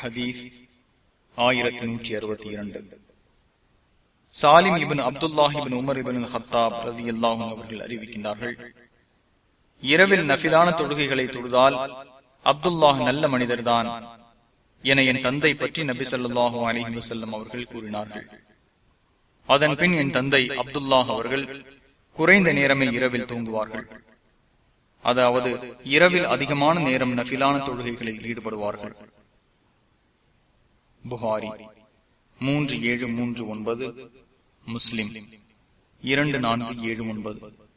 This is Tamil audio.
ஹதீஸ் ஆயிரத்தி நூற்றி அறுபத்தி இரண்டு. Salim ibn Abdullah ibn Umar ibn Khattab ரதி அல்லாஹும் அவர்கள் அறிவிக்கின்றார்கள் இரவில் நஃபிலான தொழுகைகளை தொழுதால் அப்துல்லாஹ் நல்ல மனிதர்தான் என என் தந்தை பற்றி நபி சொல்லாஹு அலிஹி வசல்லம் அவர்கள் கூறினார்கள். அதன் பின் என் தந்தை அப்துல்லாஹ் அவர்கள் குறைந்த நேரமே இரவில் தூங்குவார்கள். அதாவது இரவில் அதிகமான நேரம் நஃபிலான தொழுகைகளில் ஈடுபடுவார்கள். புகாரி. மூன்று ஏழு மூன்று ஒன்பது முஸ்லிம். இரண்டு நான்கு ஏழு ஒன்பது.